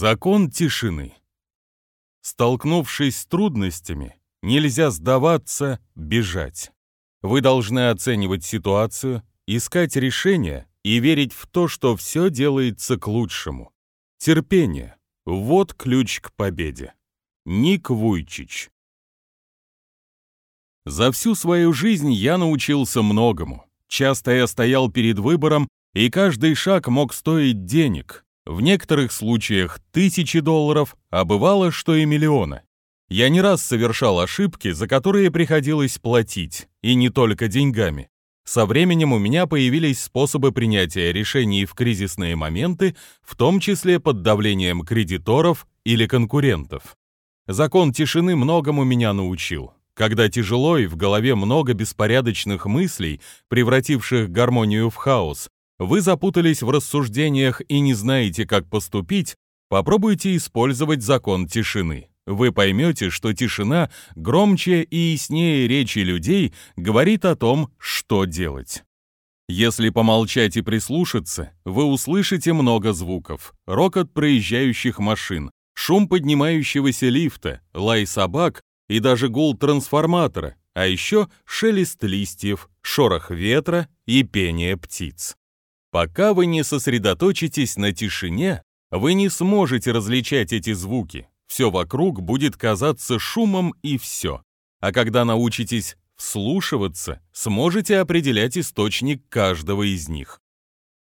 Закон тишины. Столкнувшись с трудностями, нельзя сдаваться, бежать. Вы должны оценивать ситуацию, искать решения и верить в то, что все делается к лучшему. Терпение — вот ключ к победе. Ник Вуйчич. За всю свою жизнь я научился многому. Часто я стоял перед выбором, и каждый шаг мог стоить денег, в некоторых случаях тысячи долларов, а бывало, что и миллиона. Я не раз совершал ошибки, за которые приходилось платить, и не только деньгами. Со временем у меня появились способы принятия решений в кризисные моменты, в том числе под давлением кредиторов или конкурентов. Закон тишины многому меня научил. Когда тяжело и в голове много беспорядочных мыслей, превративших гармонию в хаос, вы запутались в рассуждениях и не знаете, как поступить, попробуйте использовать закон тишины. Вы поймете, что тишина громче и яснее речи людей говорит о том, что делать. Если помолчать и прислушаться, вы услышите много звуков. Рокот проезжающих машин, шум поднимающегося лифта, лай собак и даже гул трансформатора, а еще шелест листьев, шорох ветра и пение птиц. Пока вы не сосредоточитесь на тишине, вы не сможете различать эти звуки. Все вокруг будет казаться шумом и все. А когда научитесь вслушиваться, сможете определять источник каждого из них.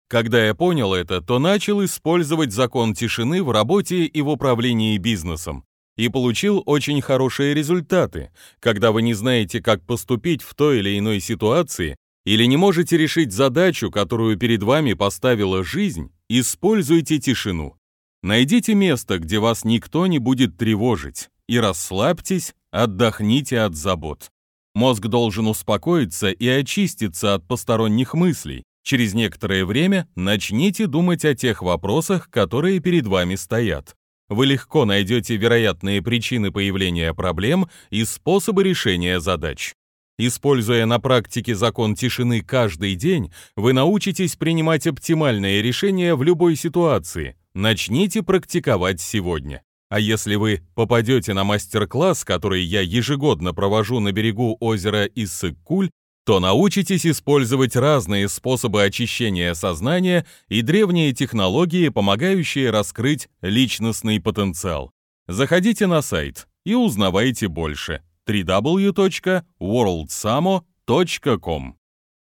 Когда я понял это, то начал использовать закон тишины в работе и в управлении бизнесом и получил очень хорошие результаты. Когда вы не знаете, как поступить в той или иной ситуации, или не можете решить задачу, которую перед вами поставила жизнь, используйте тишину. Найдите место, где вас никто не будет тревожить, и расслабьтесь, отдохните от забот. Мозг должен успокоиться и очиститься от посторонних мыслей. Через некоторое время начните думать о тех вопросах, которые перед вами стоят. Вы легко найдете вероятные причины появления проблем и способы решения задач. Используя на практике закон тишины каждый день, вы научитесь принимать оптимальные решения в любой ситуации. Начните практиковать сегодня. А если вы попадете на мастер-класс, который я ежегодно провожу на берегу озера Иссык-Куль, то научитесь использовать разные способы очищения сознания и древние технологии, помогающие раскрыть личностный потенциал. Заходите на сайт и узнавайте больше www.worldsamo.com.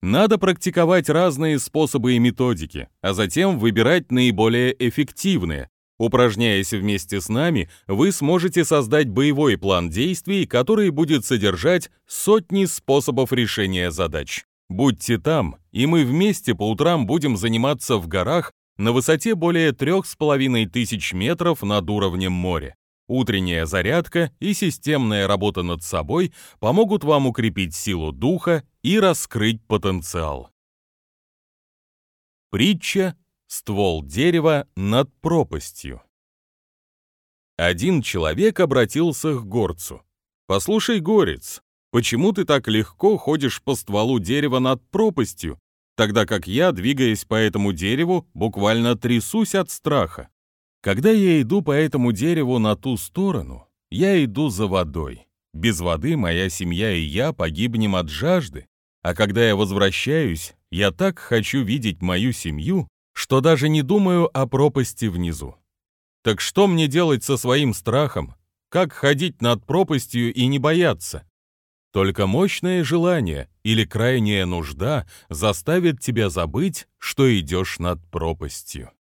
Надо практиковать разные способы и методики, а затем выбирать наиболее эффективные. Упражняясь вместе с нами, вы сможете создать боевой план действий, который будет содержать сотни способов решения задач. Будьте там, и мы вместе по утрам будем заниматься в горах на высоте более трех с половиной тысяч метров над уровнем моря. Утренняя зарядка и системная работа над собой помогут вам укрепить силу духа и раскрыть потенциал. Притча «Ствол дерева над пропастью». Один человек обратился к горцу. «Послушай, горец, почему ты так легко ходишь по стволу дерева над пропастью, тогда как я, двигаясь по этому дереву, буквально трясусь от страха?» Когда я иду по этому дереву на ту сторону, я иду за водой. Без воды моя семья и я погибнем от жажды, а когда я возвращаюсь, я так хочу видеть мою семью, что даже не думаю о пропасти внизу. Так что мне делать со своим страхом? Как ходить над пропастью и не бояться? Только мощное желание или крайняя нужда заставит тебя забыть, что идешь над пропастью.